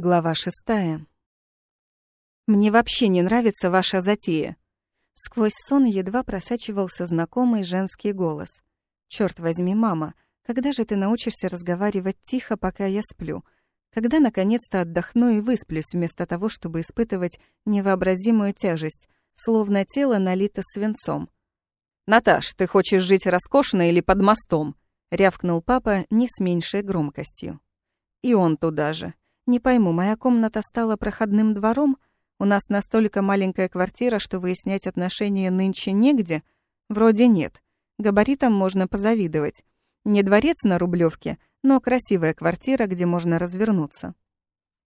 Глава шестая. «Мне вообще не нравится ваша затея». Сквозь сон едва просачивался знакомый женский голос. «Чёрт возьми, мама, когда же ты научишься разговаривать тихо, пока я сплю? Когда наконец-то отдохну и высплюсь, вместо того, чтобы испытывать невообразимую тяжесть, словно тело налито свинцом?» «Наташ, ты хочешь жить роскошно или под мостом?» — рявкнул папа не с меньшей громкостью. И он туда же. Не пойму, моя комната стала проходным двором? У нас настолько маленькая квартира, что выяснять отношения нынче негде? Вроде нет. Габаритам можно позавидовать. Не дворец на Рублевке, но красивая квартира, где можно развернуться.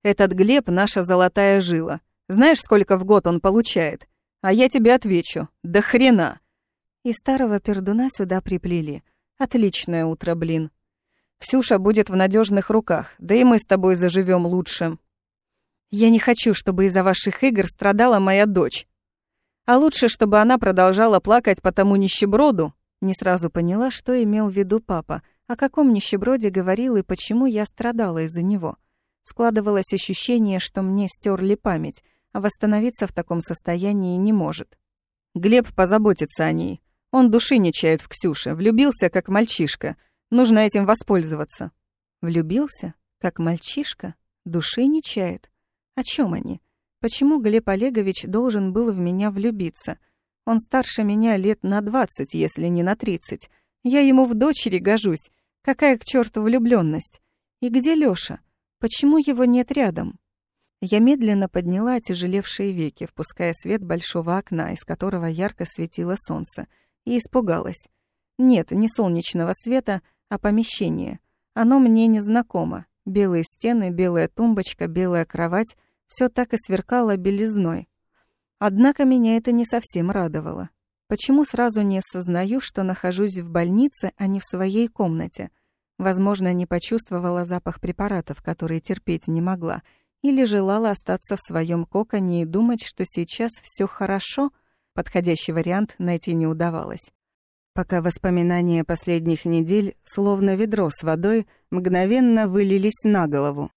Этот Глеб — наша золотая жила. Знаешь, сколько в год он получает? А я тебе отвечу. Да хрена! И старого пердуна сюда приплели. Отличное утро, блин. Ксюша будет в надежных руках, да и мы с тобой заживем лучше. Я не хочу, чтобы из-за ваших игр страдала моя дочь. А лучше, чтобы она продолжала плакать по тому нищеброду. Не сразу поняла, что имел в виду папа, о каком нищеброде говорил и почему я страдала из-за него. Складывалось ощущение, что мне стерли память, а восстановиться в таком состоянии не может. Глеб позаботится о ней. Он души не чает в Ксюше, влюбился как мальчишка — Нужно этим воспользоваться. Влюбился? Как мальчишка? Души не чает? О чем они? Почему Глеб Олегович должен был в меня влюбиться? Он старше меня лет на двадцать, если не на тридцать. Я ему в дочери гожусь. Какая к черту влюбленность? И где Лёша? Почему его нет рядом? Я медленно подняла отяжелевшие веки, впуская свет большого окна, из которого ярко светило солнце, и испугалась. Нет, не солнечного света, а помещение. Оно мне незнакомо. Белые стены, белая тумбочка, белая кровать — все так и сверкало белизной. Однако меня это не совсем радовало. Почему сразу не осознаю, что нахожусь в больнице, а не в своей комнате? Возможно, не почувствовала запах препаратов, которые терпеть не могла, или желала остаться в своем коконе и думать, что сейчас все хорошо. Подходящий вариант найти не удавалось пока воспоминания последних недель, словно ведро с водой, мгновенно вылились на голову.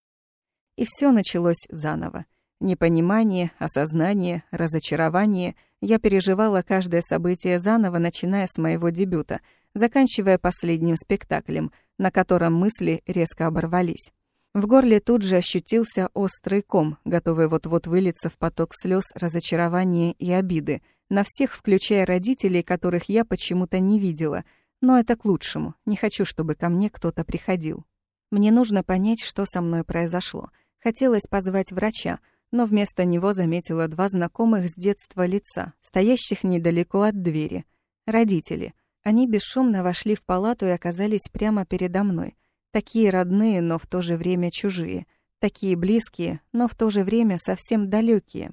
И все началось заново. Непонимание, осознание, разочарование. Я переживала каждое событие заново, начиная с моего дебюта, заканчивая последним спектаклем, на котором мысли резко оборвались. В горле тут же ощутился острый ком, готовый вот-вот вылиться в поток слез, разочарования и обиды — на всех, включая родителей, которых я почему-то не видела. Но это к лучшему. Не хочу, чтобы ко мне кто-то приходил. Мне нужно понять, что со мной произошло. Хотелось позвать врача, но вместо него заметила два знакомых с детства лица, стоящих недалеко от двери. Родители. Они бесшумно вошли в палату и оказались прямо передо мной. Такие родные, но в то же время чужие. Такие близкие, но в то же время совсем далекие.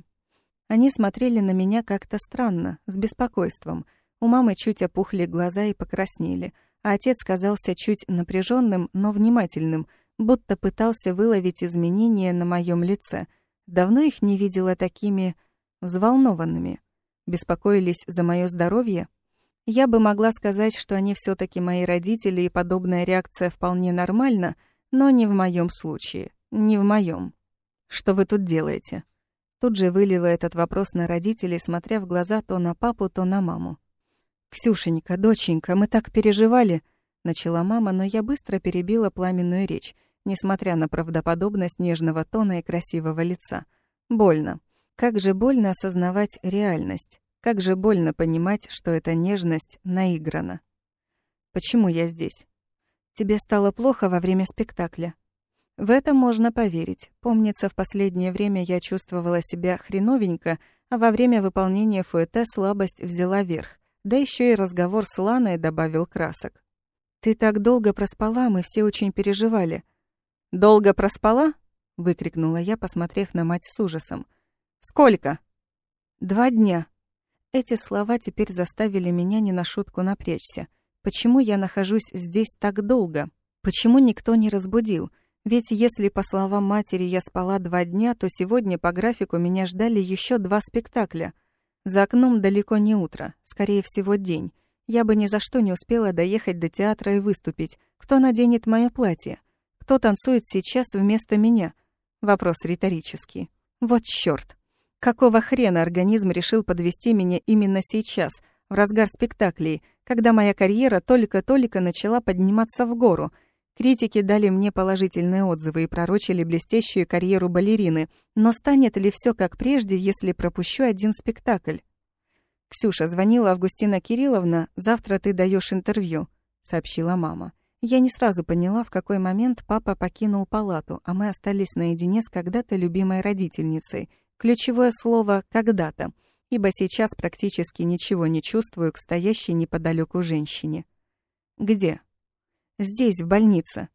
Они смотрели на меня как-то странно, с беспокойством. У мамы чуть опухли глаза и покраснели, а отец казался чуть напряженным, но внимательным, будто пытался выловить изменения на моем лице. Давно их не видела такими взволнованными. Беспокоились за мое здоровье? Я бы могла сказать, что они все таки мои родители, и подобная реакция вполне нормальна, но не в моем случае. Не в моем. Что вы тут делаете? Тут же вылила этот вопрос на родителей, смотря в глаза то на папу, то на маму. «Ксюшенька, доченька, мы так переживали!» Начала мама, но я быстро перебила пламенную речь, несмотря на правдоподобность нежного тона и красивого лица. Больно. Как же больно осознавать реальность. Как же больно понимать, что эта нежность наиграна. Почему я здесь? Тебе стало плохо во время спектакля. В это можно поверить. Помнится, в последнее время я чувствовала себя хреновенько, а во время выполнения фуэте слабость взяла верх. Да еще и разговор с Ланой добавил красок. «Ты так долго проспала, мы все очень переживали». «Долго проспала?» — выкрикнула я, посмотрев на мать с ужасом. «Сколько?» «Два дня». Эти слова теперь заставили меня не на шутку напрячься. Почему я нахожусь здесь так долго? Почему никто не разбудил? Ведь если, по словам матери, я спала два дня, то сегодня по графику меня ждали еще два спектакля. За окном далеко не утро, скорее всего, день. Я бы ни за что не успела доехать до театра и выступить. Кто наденет мое платье? Кто танцует сейчас вместо меня? Вопрос риторический. Вот чёрт. Какого хрена организм решил подвести меня именно сейчас, в разгар спектаклей, когда моя карьера только-только начала подниматься в гору? Критики дали мне положительные отзывы и пророчили блестящую карьеру балерины, но станет ли все как прежде, если пропущу один спектакль? «Ксюша, звонила Августина Кирилловна, завтра ты даешь интервью», — сообщила мама. Я не сразу поняла, в какой момент папа покинул палату, а мы остались наедине с когда-то любимой родительницей. Ключевое слово «когда-то», ибо сейчас практически ничего не чувствую к стоящей неподалеку женщине. «Где?» «Здесь, в больнице».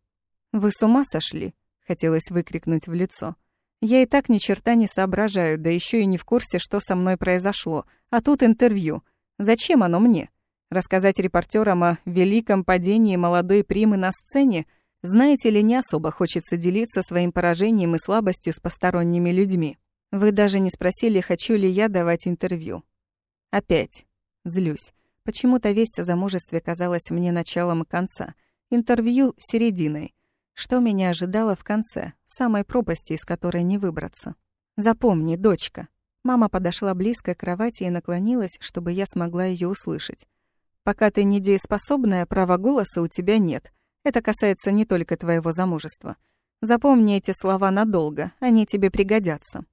«Вы с ума сошли?» — хотелось выкрикнуть в лицо. «Я и так ни черта не соображаю, да еще и не в курсе, что со мной произошло. А тут интервью. Зачем оно мне?» Рассказать репортерам о великом падении молодой примы на сцене, знаете ли, не особо хочется делиться своим поражением и слабостью с посторонними людьми. Вы даже не спросили, хочу ли я давать интервью. Опять. Злюсь. Почему-то весть о замужестве казалась мне началом конца. Интервью — серединой. Что меня ожидало в конце, в самой пропасти, из которой не выбраться? Запомни, дочка. Мама подошла близко к кровати и наклонилась, чтобы я смогла ее услышать. Пока ты недееспособная, права голоса у тебя нет. Это касается не только твоего замужества. Запомни эти слова надолго, они тебе пригодятся».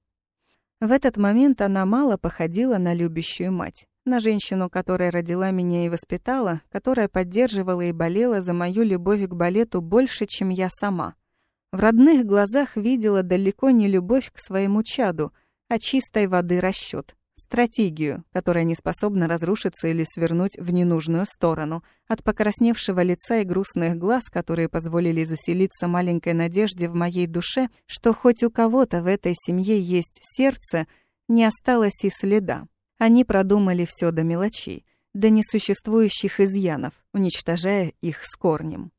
В этот момент она мало походила на любящую мать, на женщину, которая родила меня и воспитала, которая поддерживала и болела за мою любовь к балету больше, чем я сама. В родных глазах видела далеко не любовь к своему чаду, а чистой воды расчет. Стратегию, которая не способна разрушиться или свернуть в ненужную сторону. От покрасневшего лица и грустных глаз, которые позволили заселиться маленькой надежде в моей душе, что хоть у кого-то в этой семье есть сердце, не осталось и следа. Они продумали все до мелочей, до несуществующих изъянов, уничтожая их с корнем.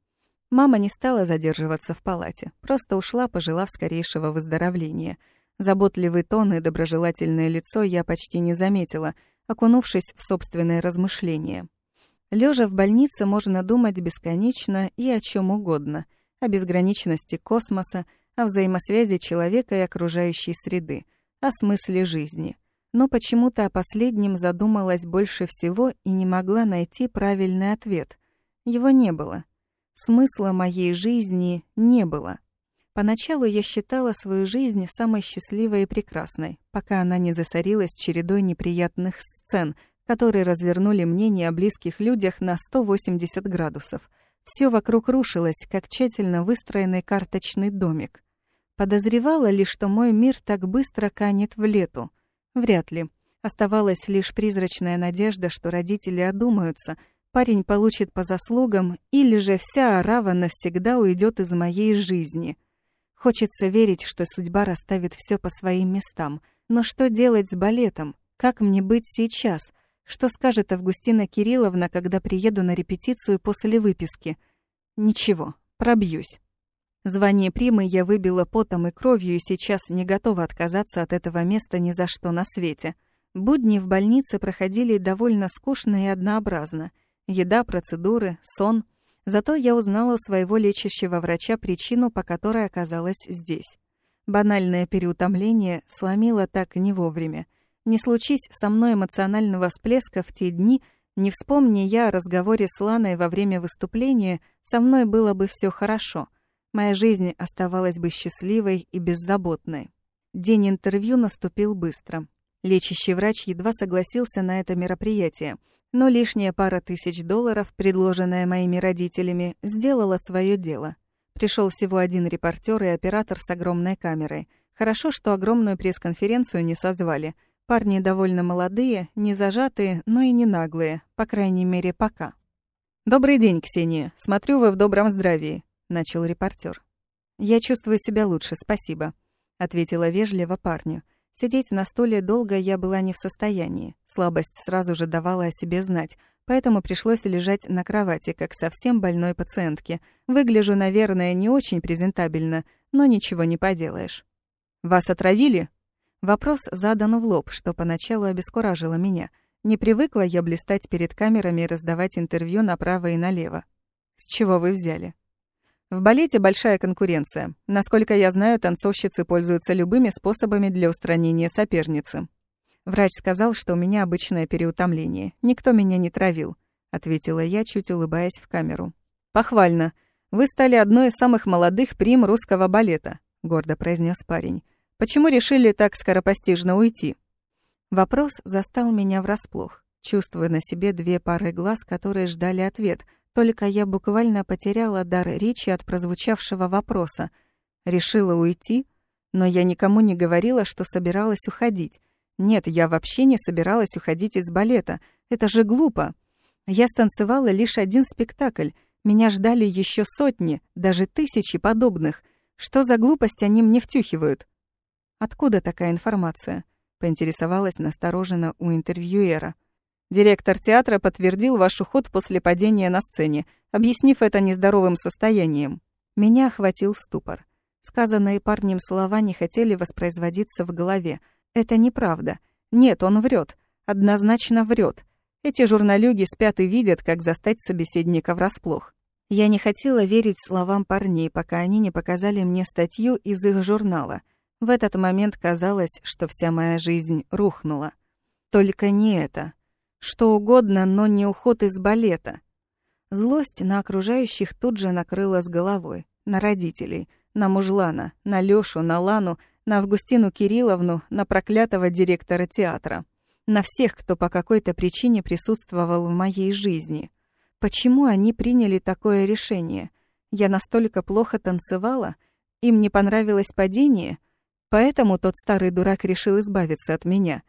Мама не стала задерживаться в палате, просто ушла, пожелав скорейшего выздоровления — Заботливый тон и доброжелательное лицо я почти не заметила, окунувшись в собственные размышления. Лежа в больнице можно думать бесконечно и о чем угодно, о безграничности космоса, о взаимосвязи человека и окружающей среды, о смысле жизни. Но почему-то о последнем задумалась больше всего и не могла найти правильный ответ. Его не было. Смысла моей жизни не было. Поначалу я считала свою жизнь самой счастливой и прекрасной, пока она не засорилась чередой неприятных сцен, которые развернули мнение о близких людях на 180 градусов. Все вокруг рушилось, как тщательно выстроенный карточный домик. Подозревала ли, что мой мир так быстро канет в лету? Вряд ли. Оставалась лишь призрачная надежда, что родители одумаются, парень получит по заслугам, или же вся орава навсегда уйдет из моей жизни — Хочется верить, что судьба расставит все по своим местам. Но что делать с балетом? Как мне быть сейчас? Что скажет Августина Кирилловна, когда приеду на репетицию после выписки? Ничего, пробьюсь. Звание примы я выбила потом и кровью и сейчас не готова отказаться от этого места ни за что на свете. Будни в больнице проходили довольно скучно и однообразно. Еда, процедуры, сон — Зато я узнала у своего лечащего врача причину, по которой оказалась здесь. Банальное переутомление сломило так не вовремя. Не случись со мной эмоционального всплеска в те дни, не вспомни я о разговоре с Ланой во время выступления, со мной было бы все хорошо. Моя жизнь оставалась бы счастливой и беззаботной. День интервью наступил быстро. Лечащий врач едва согласился на это мероприятие — но лишняя пара тысяч долларов, предложенная моими родителями, сделала свое дело. Пришел всего один репортер и оператор с огромной камерой. Хорошо, что огромную пресс-конференцию не созвали. Парни довольно молодые, не зажатые, но и не наглые, по крайней мере, пока. «Добрый день, Ксения. Смотрю, вы в добром здравии», — начал репортер. «Я чувствую себя лучше, спасибо», — ответила вежливо парню. Сидеть на стуле долго я была не в состоянии. Слабость сразу же давала о себе знать, поэтому пришлось лежать на кровати, как совсем больной пациентке. Выгляжу, наверное, не очень презентабельно, но ничего не поделаешь. «Вас отравили?» Вопрос задан в лоб, что поначалу обескуражило меня. Не привыкла я блистать перед камерами и раздавать интервью направо и налево. «С чего вы взяли?» В балете большая конкуренция. Насколько я знаю, танцовщицы пользуются любыми способами для устранения соперницы. Врач сказал, что у меня обычное переутомление. Никто меня не травил, ответила я, чуть улыбаясь в камеру. Похвально. Вы стали одной из самых молодых прим русского балета, гордо произнес парень. Почему решили так скоропостижно уйти? Вопрос застал меня врасплох, чувствуя на себе две пары глаз, которые ждали ответ, только я буквально потеряла дар речи от прозвучавшего вопроса. Решила уйти, но я никому не говорила, что собиралась уходить. Нет, я вообще не собиралась уходить из балета. Это же глупо. Я станцевала лишь один спектакль. Меня ждали еще сотни, даже тысячи подобных. Что за глупость они мне втюхивают? Откуда такая информация? Поинтересовалась настороженно у интервьюера. Директор театра подтвердил ваш уход после падения на сцене, объяснив это нездоровым состоянием. Меня охватил ступор. Сказанные парнем слова не хотели воспроизводиться в голове. Это неправда. Нет, он врет. Однозначно врет. Эти журналюги спят и видят, как застать собеседника врасплох. Я не хотела верить словам парней, пока они не показали мне статью из их журнала. В этот момент казалось, что вся моя жизнь рухнула. Только не это. Что угодно, но не уход из балета. Злость на окружающих тут же накрыла с головой. На родителей, на мужлана, на Лёшу, на Лану, на Августину Кирилловну, на проклятого директора театра. На всех, кто по какой-то причине присутствовал в моей жизни. Почему они приняли такое решение? Я настолько плохо танцевала? Им не понравилось падение? Поэтому тот старый дурак решил избавиться от меня.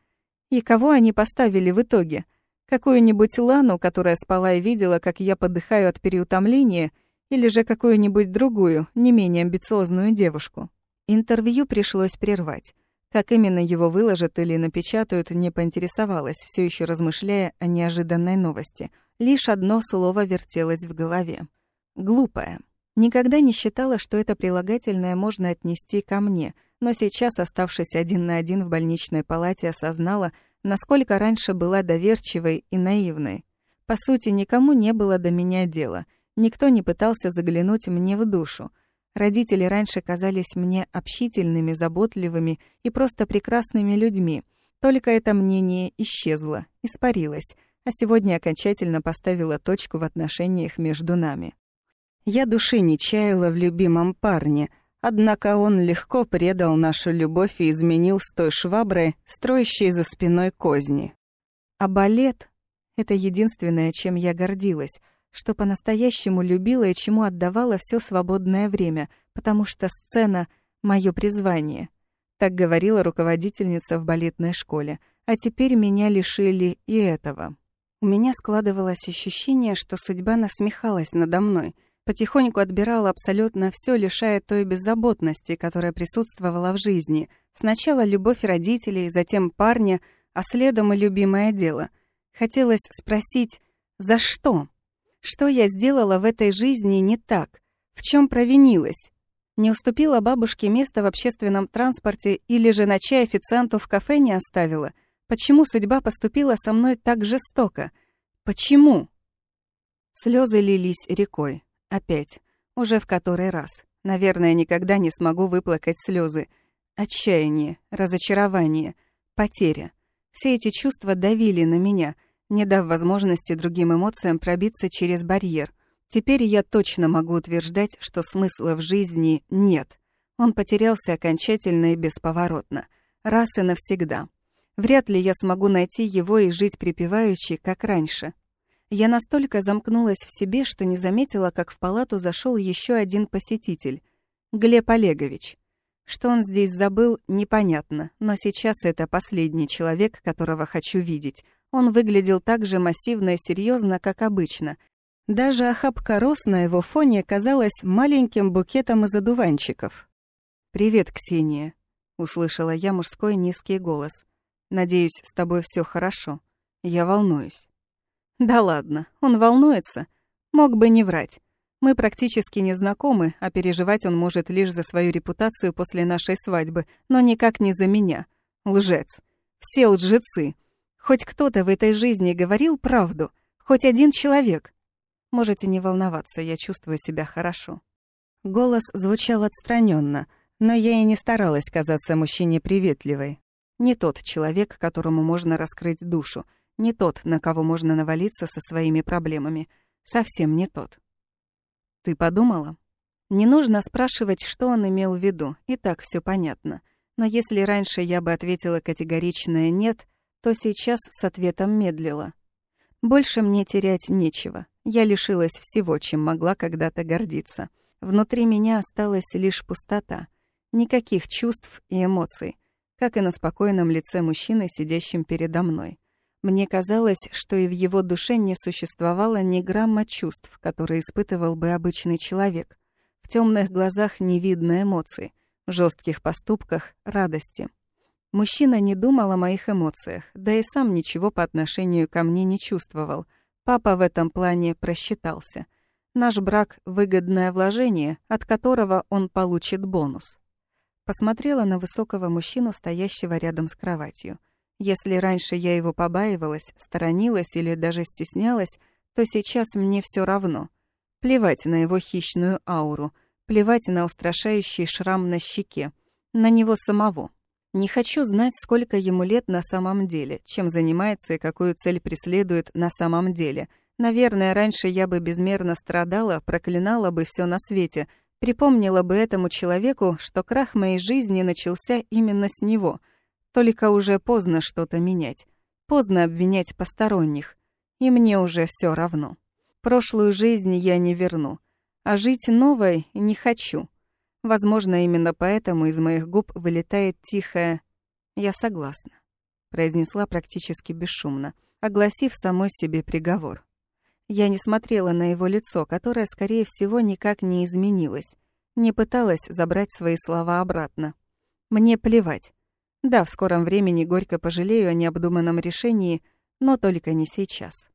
И кого они поставили в итоге? — Какую-нибудь Лану, которая спала и видела, как я подыхаю от переутомления, или же какую-нибудь другую, не менее амбициозную девушку. Интервью пришлось прервать. Как именно его выложат или напечатают, не поинтересовалась, все еще размышляя о неожиданной новости. Лишь одно слово вертелось в голове. «Глупая». Никогда не считала, что это прилагательное можно отнести ко мне, но сейчас, оставшись один на один в больничной палате, осознала, насколько раньше была доверчивой и наивной. По сути, никому не было до меня дела. Никто не пытался заглянуть мне в душу. Родители раньше казались мне общительными, заботливыми и просто прекрасными людьми. Только это мнение исчезло, испарилось, а сегодня окончательно поставило точку в отношениях между нами. Я души не чаяла в любимом парне — Однако он легко предал нашу любовь и изменил с той шваброй, строящей за спиной козни. А балет — это единственное, чем я гордилась, что по-настоящему любила и чему отдавала все свободное время, потому что сцена — мое призвание. Так говорила руководительница в балетной школе, а теперь меня лишили и этого. У меня складывалось ощущение, что судьба насмехалась надо мной — Потихоньку отбирала абсолютно все, лишая той беззаботности, которая присутствовала в жизни. Сначала любовь родителей, затем парня, а следом и любимое дело. Хотелось спросить, за что? Что я сделала в этой жизни не так? В чем провинилась? Не уступила бабушке место в общественном транспорте или же на чай официанту в кафе не оставила? Почему судьба поступила со мной так жестоко? Почему? Слезы лились рекой. Опять. Уже в который раз. Наверное, никогда не смогу выплакать слезы. Отчаяние, разочарование, потеря. Все эти чувства давили на меня, не дав возможности другим эмоциям пробиться через барьер. Теперь я точно могу утверждать, что смысла в жизни нет. Он потерялся окончательно и бесповоротно. Раз и навсегда. Вряд ли я смогу найти его и жить припеваючи, как раньше. Я настолько замкнулась в себе, что не заметила, как в палату зашел еще один посетитель — Глеб Олегович. Что он здесь забыл, непонятно, но сейчас это последний человек, которого хочу видеть. Он выглядел так же массивно и серьезно, как обычно. Даже охапка роз на его фоне казалась маленьким букетом из одуванчиков. «Привет, Ксения», — услышала я мужской низкий голос. «Надеюсь, с тобой все хорошо. Я волнуюсь». Да ладно, он волнуется. Мог бы не врать. Мы практически не знакомы, а переживать он может лишь за свою репутацию после нашей свадьбы, но никак не за меня. Лжец. Все лжецы. Хоть кто-то в этой жизни говорил правду, хоть один человек. Можете не волноваться, я чувствую себя хорошо. Голос звучал отстраненно, но я и не старалась казаться мужчине приветливой. Не тот человек, которому можно раскрыть душу, не тот, на кого можно навалиться со своими проблемами. Совсем не тот. «Ты подумала?» Не нужно спрашивать, что он имел в виду, и так все понятно. Но если раньше я бы ответила категоричное «нет», то сейчас с ответом медлила. Больше мне терять нечего. Я лишилась всего, чем могла когда-то гордиться. Внутри меня осталась лишь пустота. Никаких чувств и эмоций, как и на спокойном лице мужчины, сидящем передо мной. Мне казалось, что и в его душе не существовало ни грамма чувств, которые испытывал бы обычный человек. В темных глазах не видно эмоций, в жестких поступках — радости. Мужчина не думал о моих эмоциях, да и сам ничего по отношению ко мне не чувствовал. Папа в этом плане просчитался. Наш брак — выгодное вложение, от которого он получит бонус. Посмотрела на высокого мужчину, стоящего рядом с кроватью. Если раньше я его побаивалась, сторонилась или даже стеснялась, то сейчас мне все равно. Плевать на его хищную ауру, плевать на устрашающий шрам на щеке, на него самого. Не хочу знать, сколько ему лет на самом деле, чем занимается и какую цель преследует на самом деле. Наверное, раньше я бы безмерно страдала, проклинала бы все на свете, припомнила бы этому человеку, что крах моей жизни начался именно с него. Только уже поздно что-то менять. Поздно обвинять посторонних. И мне уже все равно. Прошлую жизнь я не верну, а жить новой не хочу. Возможно, именно поэтому из моих губ вылетает тихое «Я согласна», произнесла практически бесшумно, огласив самой себе приговор. Я не смотрела на его лицо, которое, скорее всего, никак не изменилось, не пыталась забрать свои слова обратно. Мне плевать. Да, в скором времени горько пожалею о необдуманном решении, но только не сейчас.